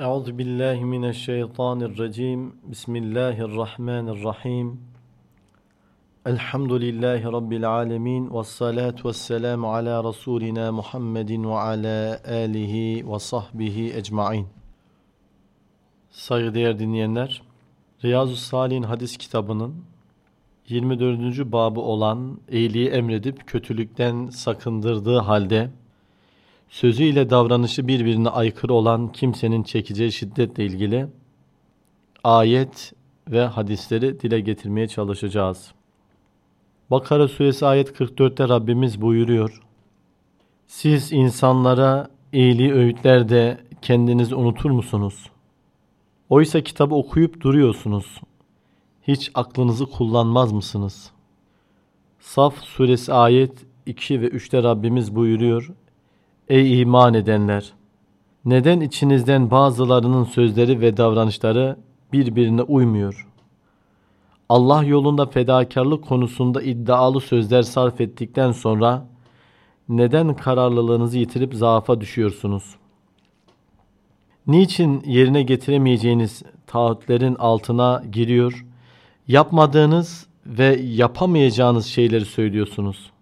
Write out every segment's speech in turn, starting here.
Euzu billahi mineşşeytanirracim. Bismillahirrahmanirrahim. Elhamdülillahi rabbil alamin ve salatu vesselamu ala rasulina Muhammedin ve ala alihi ve sahbihi ecmaîn. Saygıdeğer dinleyenler, Riyazu Salih'in hadis kitabının 24. babı olan iyiliği emredip kötülükten sakındırdığı halde sözüyle davranışı birbirine aykırı olan kimsenin çekeceği şiddetle ilgili ayet ve hadisleri dile getirmeye çalışacağız. Bakara suresi ayet 44'te Rabbimiz buyuruyor. Siz insanlara iyiliği öğütler de kendinizi unutur musunuz? Oysa kitabı okuyup duruyorsunuz. Hiç aklınızı kullanmaz mısınız? Saf suresi ayet 2 ve 3'te Rabbimiz buyuruyor. Ey iman edenler! Neden içinizden bazılarının sözleri ve davranışları birbirine uymuyor? Allah yolunda fedakarlık konusunda iddialı sözler sarf ettikten sonra neden kararlılığınızı yitirip zaafa düşüyorsunuz? Niçin yerine getiremeyeceğiniz taahhütlerin altına giriyor, yapmadığınız ve yapamayacağınız şeyleri söylüyorsunuz?''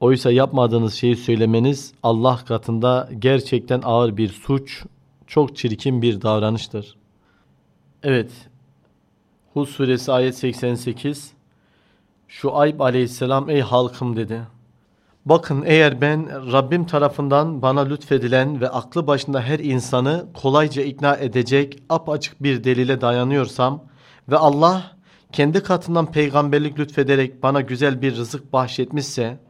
Oysa yapmadığınız şeyi söylemeniz Allah katında gerçekten ağır bir suç, çok çirkin bir davranıştır. Evet, Hud suresi ayet 88 Şuayb aleyhisselam ey halkım dedi. Bakın eğer ben Rabbim tarafından bana lütfedilen ve aklı başında her insanı kolayca ikna edecek apaçık bir delile dayanıyorsam ve Allah kendi katından peygamberlik lütfederek bana güzel bir rızık bahşetmişse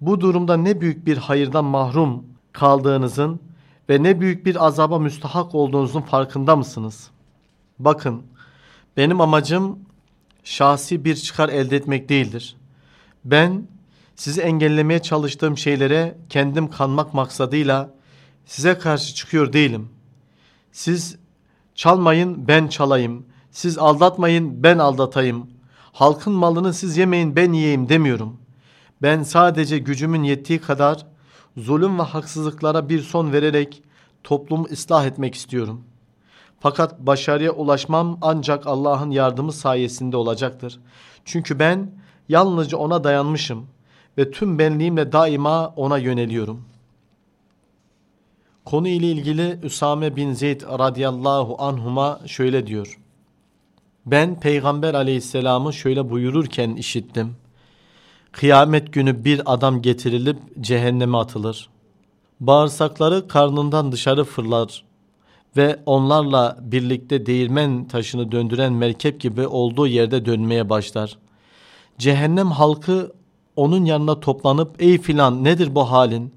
bu durumda ne büyük bir hayırdan mahrum kaldığınızın ve ne büyük bir azaba müstahak olduğunuzun farkında mısınız? Bakın benim amacım şahsi bir çıkar elde etmek değildir. Ben sizi engellemeye çalıştığım şeylere kendim kanmak maksadıyla size karşı çıkıyor değilim. Siz çalmayın ben çalayım. Siz aldatmayın ben aldatayım. Halkın malını siz yemeyin ben yiyeyim demiyorum. Ben sadece gücümün yettiği kadar zulüm ve haksızlıklara bir son vererek toplumu ıslah etmek istiyorum. Fakat başarıya ulaşmam ancak Allah'ın yardımı sayesinde olacaktır. Çünkü ben yalnızca ona dayanmışım ve tüm benliğimle daima ona yöneliyorum. Konu ile ilgili Üsame bin Zeyd radıyallahu anhuma şöyle diyor. Ben Peygamber aleyhisselamı şöyle buyururken işittim. Kıyamet günü bir adam getirilip cehenneme atılır. Bağırsakları karnından dışarı fırlar ve onlarla birlikte değirmen taşını döndüren merkep gibi olduğu yerde dönmeye başlar. Cehennem halkı onun yanına toplanıp ey filan nedir bu halin?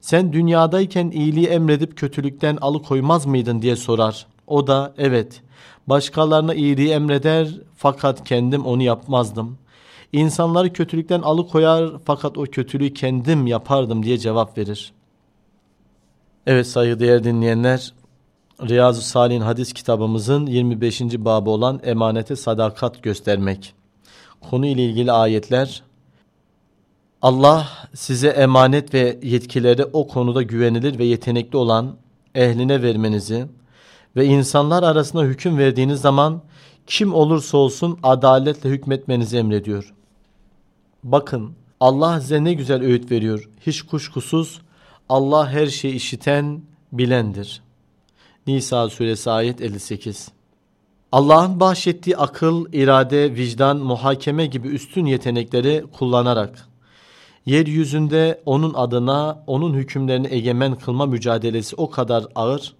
Sen dünyadayken iyiliği emredip kötülükten alıkoymaz mıydın diye sorar. O da evet başkalarına iyiliği emreder fakat kendim onu yapmazdım. İnsanları kötülükten alıkoyar fakat o kötülüğü kendim yapardım diye cevap verir. Evet saygıdeğer dinleyenler Riyazu Salih'in hadis kitabımızın 25. babı olan emanete sadakat göstermek. Konu ile ilgili ayetler Allah size emanet ve yetkileri o konuda güvenilir ve yetenekli olan ehline vermenizi ve insanlar arasında hüküm verdiğiniz zaman kim olursa olsun adaletle hükmetmenizi emrediyor. Bakın Allah size ne güzel öğüt veriyor. Hiç kuşkusuz Allah her şeyi işiten, bilendir. Nisa suresi ayet 58 Allah'ın bahşettiği akıl, irade, vicdan, muhakeme gibi üstün yetenekleri kullanarak yeryüzünde onun adına onun hükümlerini egemen kılma mücadelesi o kadar ağır,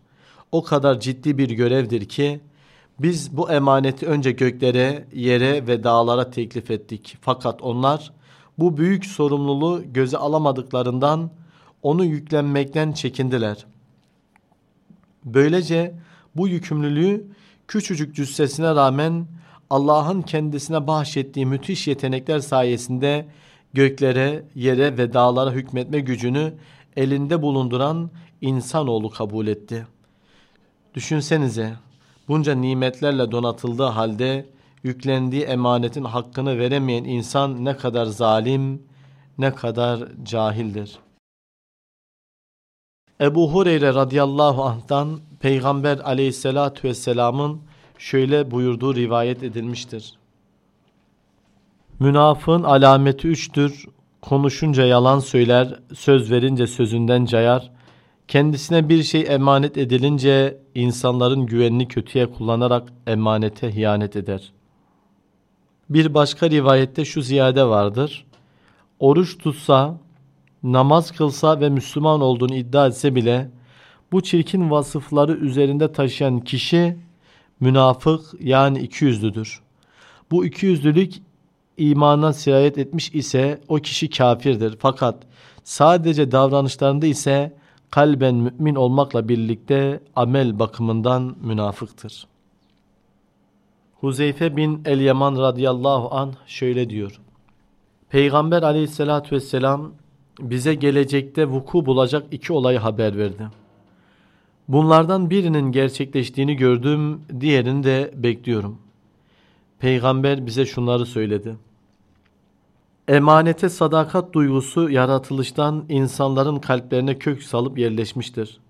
o kadar ciddi bir görevdir ki biz bu emaneti önce göklere, yere ve dağlara teklif ettik. Fakat onlar bu büyük sorumluluğu göze alamadıklarından onu yüklenmekten çekindiler. Böylece bu yükümlülüğü küçücük cüssesine rağmen Allah'ın kendisine bahşettiği müthiş yetenekler sayesinde göklere, yere ve dağlara hükmetme gücünü elinde bulunduran insanoğlu kabul etti. Düşünsenize bunca nimetlerle donatıldığı halde yüklendiği emanetin hakkını veremeyen insan ne kadar zalim, ne kadar cahildir. Ebu Hureyre radıyallahu anh'tan Peygamber aleyhissalatü vesselamın şöyle buyurduğu rivayet edilmiştir. Münafığın alameti üçtür. Konuşunca yalan söyler, söz verince sözünden cayar. Kendisine bir şey emanet edilince insanların güvenini kötüye kullanarak emanete ihanet eder. Bir başka rivayette şu ziyade vardır. Oruç tutsa, namaz kılsa ve Müslüman olduğunu iddia etse bile bu çirkin vasıfları üzerinde taşıyan kişi münafık yani ikiyüzlüdür. Bu ikiyüzlülük imana sirayet etmiş ise o kişi kafirdir. Fakat sadece davranışlarında ise kalben mümin olmakla birlikte amel bakımından münafıktır. Huzeyfe bin El-Yaman radıyallahu an şöyle diyor. Peygamber aleyhissalatü vesselam bize gelecekte vuku bulacak iki olayı haber verdi. Bunlardan birinin gerçekleştiğini gördüm, diğerini de bekliyorum. Peygamber bize şunları söyledi. Emanete sadakat duygusu yaratılıştan insanların kalplerine kök salıp yerleşmiştir.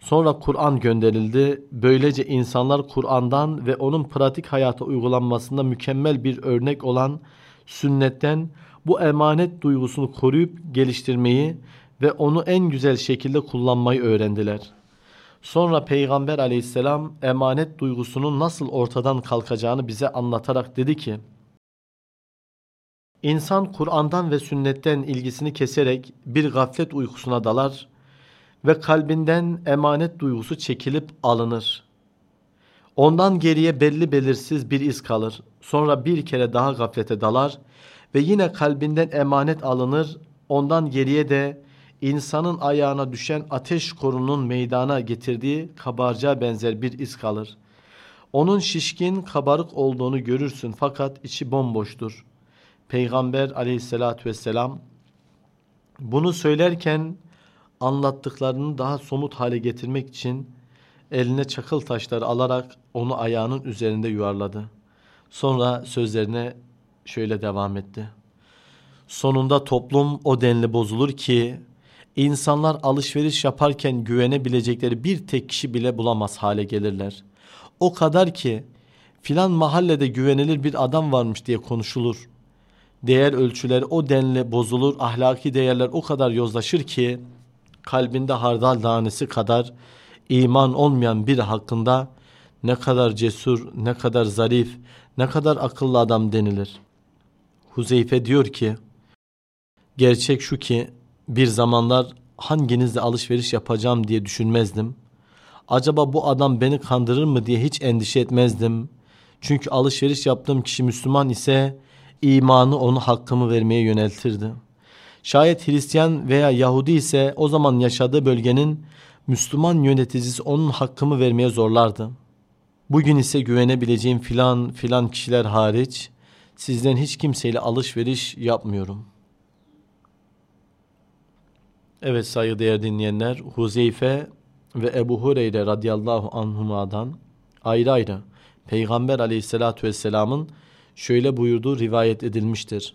Sonra Kur'an gönderildi. Böylece insanlar Kur'an'dan ve onun pratik hayata uygulanmasında mükemmel bir örnek olan sünnetten bu emanet duygusunu koruyup geliştirmeyi ve onu en güzel şekilde kullanmayı öğrendiler. Sonra Peygamber aleyhisselam emanet duygusunun nasıl ortadan kalkacağını bize anlatarak dedi ki, İnsan Kur'an'dan ve sünnetten ilgisini keserek bir gaflet uykusuna dalar ve kalbinden emanet duygusu çekilip alınır. Ondan geriye belli belirsiz bir iz kalır. Sonra bir kere daha gaflete dalar ve yine kalbinden emanet alınır. Ondan geriye de insanın ayağına düşen ateş korunun meydana getirdiği kabarcığa benzer bir iz kalır. Onun şişkin, kabarık olduğunu görürsün fakat içi bomboştur. Peygamber aleyhissalatü vesselam bunu söylerken anlattıklarını daha somut hale getirmek için eline çakıl taşları alarak onu ayağının üzerinde yuvarladı. Sonra sözlerine şöyle devam etti. Sonunda toplum o denli bozulur ki insanlar alışveriş yaparken güvenebilecekleri bir tek kişi bile bulamaz hale gelirler. O kadar ki filan mahallede güvenilir bir adam varmış diye konuşulur. Değer ölçüleri o denli bozulur, ahlaki değerler o kadar yozlaşır ki kalbinde hardal tanesi kadar iman olmayan bir hakkında ne kadar cesur, ne kadar zarif, ne kadar akıllı adam denilir. Huzeyfe diyor ki, gerçek şu ki bir zamanlar hanginizle alışveriş yapacağım diye düşünmezdim. Acaba bu adam beni kandırır mı diye hiç endişe etmezdim. Çünkü alışveriş yaptığım kişi Müslüman ise imanı onu hakkımı vermeye yöneltirdi. Şayet Hristiyan veya Yahudi ise o zaman yaşadığı bölgenin Müslüman yöneticisi onun hakkımı vermeye zorlardı. Bugün ise güvenebileceğim filan filan kişiler hariç sizden hiç kimseyle alışveriş yapmıyorum. Evet saygıdeğer dinleyenler Huzeyfe ve Ebu Hureyre radıyallahu anhuma'dan ayrı ayrı Peygamber aleyhissalatü vesselamın şöyle buyurduğu rivayet edilmiştir.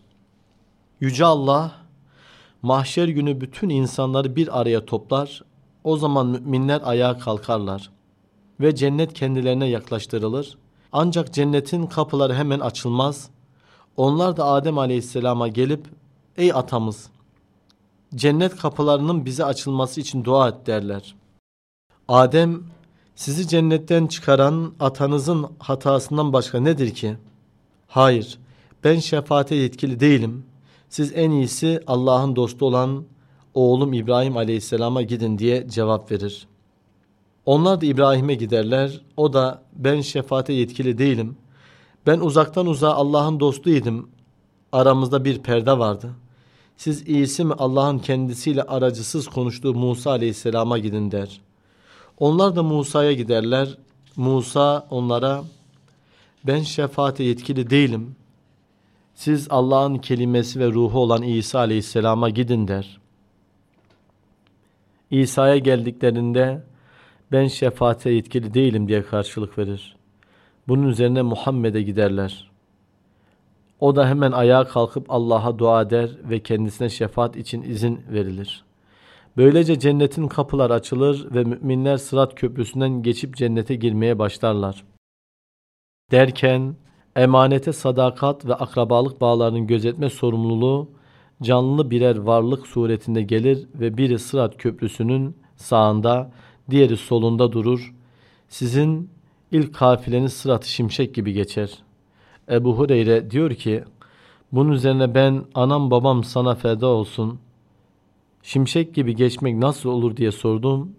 Yüce Allah mahşer günü bütün insanları bir araya toplar, o zaman müminler ayağa kalkarlar ve cennet kendilerine yaklaştırılır. Ancak cennetin kapıları hemen açılmaz. Onlar da Adem aleyhisselama gelip, ey atamız, cennet kapılarının bize açılması için dua et derler. Adem, sizi cennetten çıkaran atanızın hatasından başka nedir ki?'' Hayır, ben şefaate yetkili değilim. Siz en iyisi Allah'ın dostu olan oğlum İbrahim aleyhisselama gidin diye cevap verir. Onlar da İbrahim'e giderler. O da ben şefaate yetkili değilim. Ben uzaktan uzağa Allah'ın dostuydum. Aramızda bir perde vardı. Siz iyisi mi Allah'ın kendisiyle aracısız konuştuğu Musa aleyhisselama gidin der. Onlar da Musa'ya giderler. Musa onlara ben şefaate yetkili değilim. Siz Allah'ın kelimesi ve ruhu olan İsa aleyhisselama gidin der. İsa'ya geldiklerinde ben şefaate yetkili değilim diye karşılık verir. Bunun üzerine Muhammed'e giderler. O da hemen ayağa kalkıp Allah'a dua eder ve kendisine şefaat için izin verilir. Böylece cennetin kapılar açılır ve müminler sırat köprüsünden geçip cennete girmeye başlarlar. Derken emanete sadakat ve akrabalık bağlarının gözetme sorumluluğu canlı birer varlık suretinde gelir ve biri sırat köprüsünün sağında, diğeri solunda durur. Sizin ilk kafileniz sırat şimşek gibi geçer. Ebu Hureyre diyor ki, bunun üzerine ben anam babam sana feda olsun. Şimşek gibi geçmek nasıl olur diye sordum.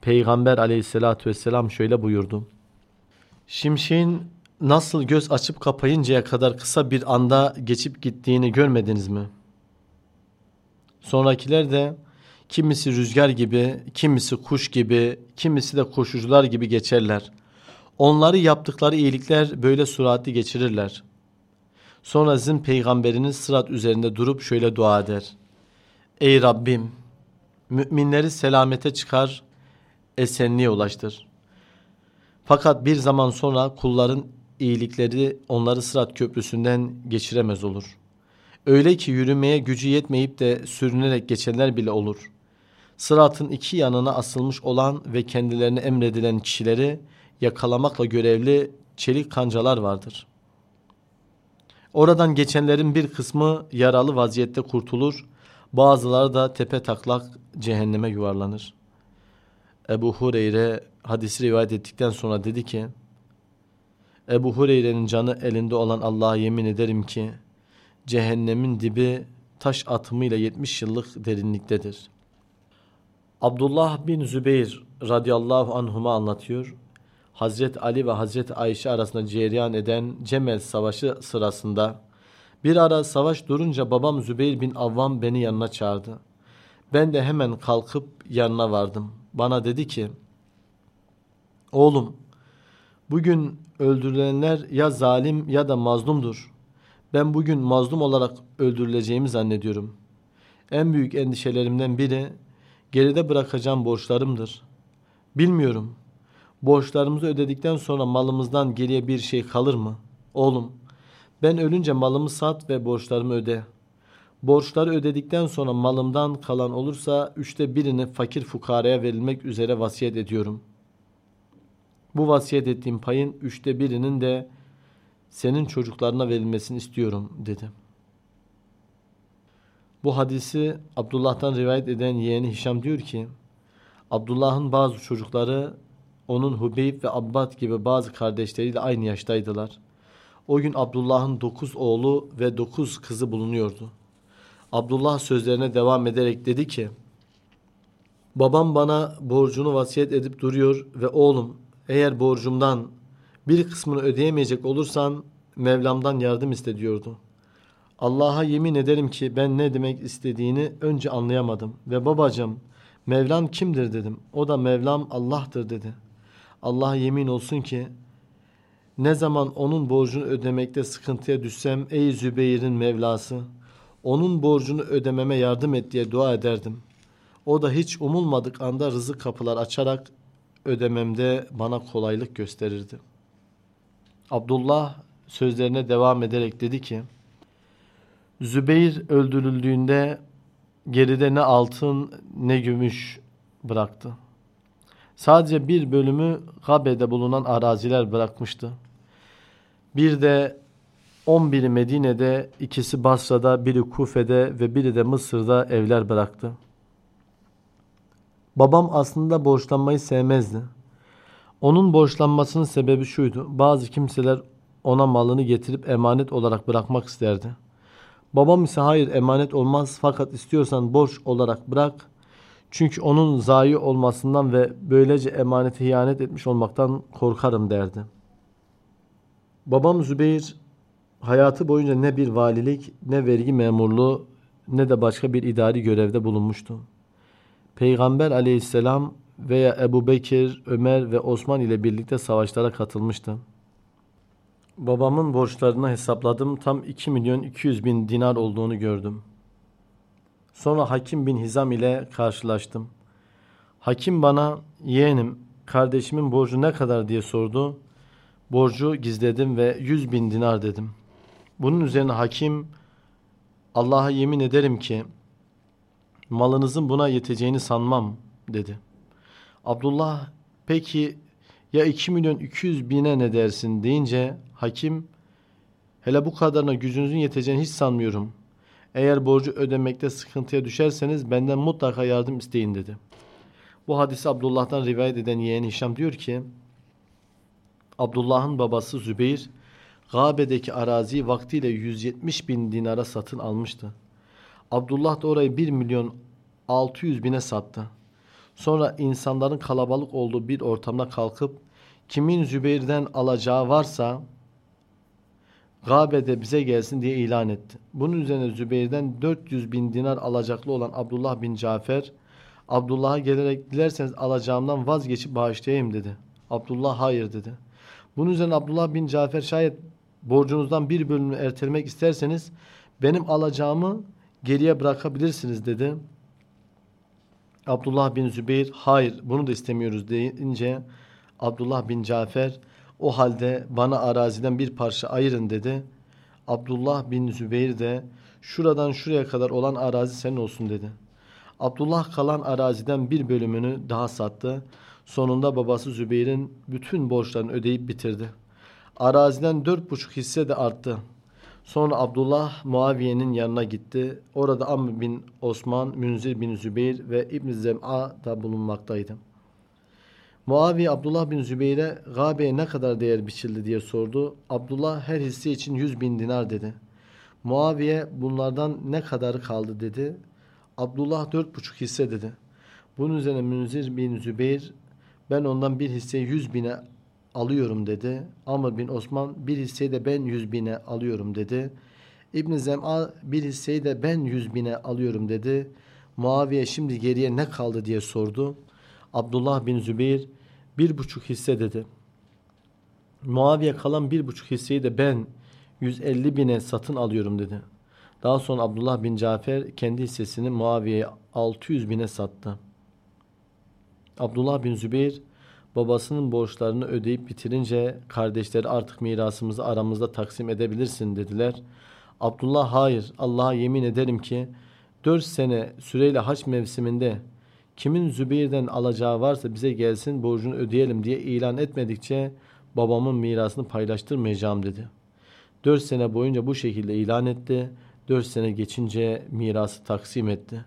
Peygamber aleyhissalatü vesselam şöyle buyurdu. Şimşeğin nasıl göz açıp kapayıncaya kadar kısa bir anda geçip gittiğini görmediniz mi? Sonrakiler de kimisi rüzgar gibi, kimisi kuş gibi, kimisi de koşucular gibi geçerler. Onları yaptıkları iyilikler böyle suratli geçirirler. Sonra sizin peygamberiniz sırat üzerinde durup şöyle dua eder. Ey Rabbim! Müminleri selamete çıkar, esenliğe ulaştır. Fakat bir zaman sonra kulların iyilikleri onları sırat köprüsünden geçiremez olur. Öyle ki yürümeye gücü yetmeyip de sürünerek geçenler bile olur. Sıratın iki yanına asılmış olan ve kendilerine emredilen kişileri yakalamakla görevli çelik kancalar vardır. Oradan geçenlerin bir kısmı yaralı vaziyette kurtulur, bazıları da tepe taklak cehenneme yuvarlanır. Ebu Hureyre hadisi rivayet ettikten sonra dedi ki, Ebu Hureyre'nin canı elinde olan Allah'a yemin ederim ki, cehennemin dibi taş atımıyla 70 yıllık derinliktedir. Abdullah bin Zübeyir radıyallahu anhuma anlatıyor. Hazret Ali ve Hazret Ayşe arasında cereyan eden Cemel Savaşı sırasında bir ara savaş durunca babam Zübeyir bin Avvam beni yanına çağırdı. Ben de hemen kalkıp yanına vardım. Bana dedi ki, Oğlum, bugün öldürülenler ya zalim ya da mazlumdur. Ben bugün mazlum olarak öldürüleceğimi zannediyorum. En büyük endişelerimden biri geride bırakacağım borçlarımdır. Bilmiyorum. Borçlarımızı ödedikten sonra malımızdan geriye bir şey kalır mı? Oğlum, ben ölünce malımı sat ve borçlarımı öde. Borçları ödedikten sonra malımdan kalan olursa üçte birini fakir fukaraya verilmek üzere vasiyet ediyorum. Bu vasiyet ettiğim payın üçte birinin de senin çocuklarına verilmesini istiyorum dedi. Bu hadisi Abdullah'tan rivayet eden yeğeni Hişam diyor ki Abdullah'ın bazı çocukları onun Hubeyb ve Abbad gibi bazı kardeşleriyle aynı yaştaydılar. O gün Abdullah'ın dokuz oğlu ve dokuz kızı bulunuyordu. Abdullah sözlerine devam ederek dedi ki Babam bana borcunu vasiyet edip duruyor ve oğlum eğer borcumdan bir kısmını ödeyemeyecek olursan Mevlam'dan yardım iste diyordu. Allah'a yemin ederim ki ben ne demek istediğini önce anlayamadım ve babacığım Mevlam kimdir dedim. O da Mevlam Allah'tır dedi. Allah'a yemin olsun ki ne zaman onun borcunu ödemekte sıkıntıya düşsem ey Zübeyir'in Mevlası onun borcunu ödememe yardım et diye dua ederdim. O da hiç umulmadık anda rızık kapılar açarak ödememde bana kolaylık gösterirdi. Abdullah sözlerine devam ederek dedi ki, Zübeyir öldürüldüğünde geride ne altın ne gümüş bıraktı. Sadece bir bölümü Kabe'de bulunan araziler bırakmıştı. Bir de 11'i Medine'de, ikisi Basra'da, biri Kufe'de ve biri de Mısır'da evler bıraktı. Babam aslında borçlanmayı sevmezdi. Onun borçlanmasının sebebi şuydu. Bazı kimseler ona malını getirip emanet olarak bırakmak isterdi. Babam ise hayır emanet olmaz fakat istiyorsan borç olarak bırak. Çünkü onun zayi olmasından ve böylece emanete ihanet etmiş olmaktan korkarım derdi. Babam Zübeyir hayatı boyunca ne bir valilik, ne vergi memurluğu, ne de başka bir idari görevde bulunmuştu. Peygamber aleyhisselam veya Ebu Bekir, Ömer ve Osman ile birlikte savaşlara katılmıştı. Babamın borçlarını hesapladım. Tam 2 milyon 200 bin dinar olduğunu gördüm. Sonra Hakim bin Hizam ile karşılaştım. Hakim bana yeğenim kardeşimin borcu ne kadar diye sordu. Borcu gizledim ve 100 bin dinar dedim. Bunun üzerine hakim Allah'a yemin ederim ki Malınızın buna yeteceğini sanmam dedi. Abdullah peki ya 2 milyon 200 bine ne dersin deyince hakim hele bu kadarına gücünüzün yeteceğini hiç sanmıyorum. Eğer borcu ödemekte sıkıntıya düşerseniz benden mutlaka yardım isteyin dedi. Bu hadisi Abdullah'tan rivayet eden yeğen Hişam diyor ki Abdullah'ın babası Zübeyir Gabe'deki araziyi vaktiyle 170 bin dinara satın almıştı. Abdullah da orayı 1 milyon 600 bine sattı. Sonra insanların kalabalık olduğu bir ortamda kalkıp kimin Zübeyir'den alacağı varsa Gabe'de bize gelsin diye ilan etti. Bunun üzerine Zübeyir'den 400 bin dinar alacaklı olan Abdullah bin Cafer Abdullah'a gelerek dilerseniz alacağımdan vazgeçip bağışlayayım dedi. Abdullah hayır dedi. Bunun üzerine Abdullah bin Cafer şayet borcunuzdan bir bölümünü ertelemek isterseniz benim alacağımı geriye bırakabilirsiniz dedi. Abdullah bin Zübeyir hayır bunu da istemiyoruz deyince Abdullah bin Cafer o halde bana araziden bir parça ayırın dedi. Abdullah bin Zübeyir de şuradan şuraya kadar olan arazi senin olsun dedi. Abdullah kalan araziden bir bölümünü daha sattı. Sonunda babası Zübeyir'in bütün borçlarını ödeyip bitirdi. Araziden dört buçuk hisse de arttı. Sonra Abdullah Muaviye'nin yanına gitti. Orada Amr bin Osman, Münzir bin Zübeyir ve İbn Zem'a da bulunmaktaydı. Muaviye Abdullah bin Zübeyir'e Gabe'ye ne kadar değer biçildi diye sordu. Abdullah her hisse için yüz bin dinar dedi. Muaviye bunlardan ne kadarı kaldı dedi. Abdullah dört buçuk hisse dedi. Bunun üzerine Münzir bin Zübeyir ben ondan bir hisseyi yüz bine alıyorum dedi. Amr bin Osman bir hisseyi de ben yüz bine alıyorum dedi. İbn Zem'a bir hisseyi de ben yüz bine alıyorum dedi. Muaviye şimdi geriye ne kaldı diye sordu. Abdullah bin Zübeyir bir buçuk hisse dedi. Muaviye kalan bir buçuk hisseyi de ben 150 bine satın alıyorum dedi. Daha sonra Abdullah bin Cafer kendi hissesini Muaviye'ye 600 bine sattı. Abdullah bin Zübeyir babasının borçlarını ödeyip bitirince kardeşleri artık mirasımızı aramızda taksim edebilirsin dediler. Abdullah hayır Allah'a yemin ederim ki dört sene süreyle haç mevsiminde kimin Zübeyir'den alacağı varsa bize gelsin borcunu ödeyelim diye ilan etmedikçe babamın mirasını paylaştırmayacağım dedi. Dört sene boyunca bu şekilde ilan etti. Dört sene geçince mirası taksim etti.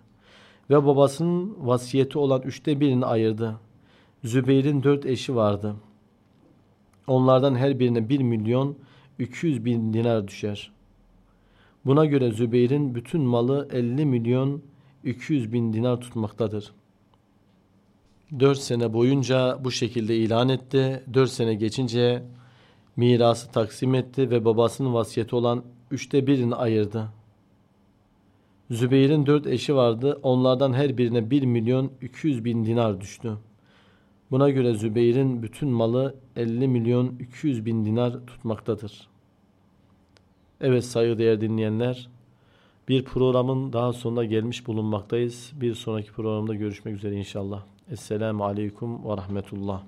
Ve babasının vasiyeti olan üçte birini ayırdı. Zübeyir'in dört eşi vardı. Onlardan her birine bir milyon 200 bin dinar düşer. Buna göre Zübeyir'in bütün malı 50 milyon 200 bin dinar tutmaktadır. Dört sene boyunca bu şekilde ilan etti. Dört sene geçince mirası taksim etti ve babasının vasiyeti olan üçte birini ayırdı. Zübeyir'in dört eşi vardı. Onlardan her birine bir milyon 200 bin dinar düştü. Buna göre Zübeyir'in bütün malı 50 milyon 200 bin dinar tutmaktadır. Evet saygıdeğer dinleyenler, bir programın daha sonuna gelmiş bulunmaktayız. Bir sonraki programda görüşmek üzere inşallah. Esselamu Aleyküm ve Rahmetullah.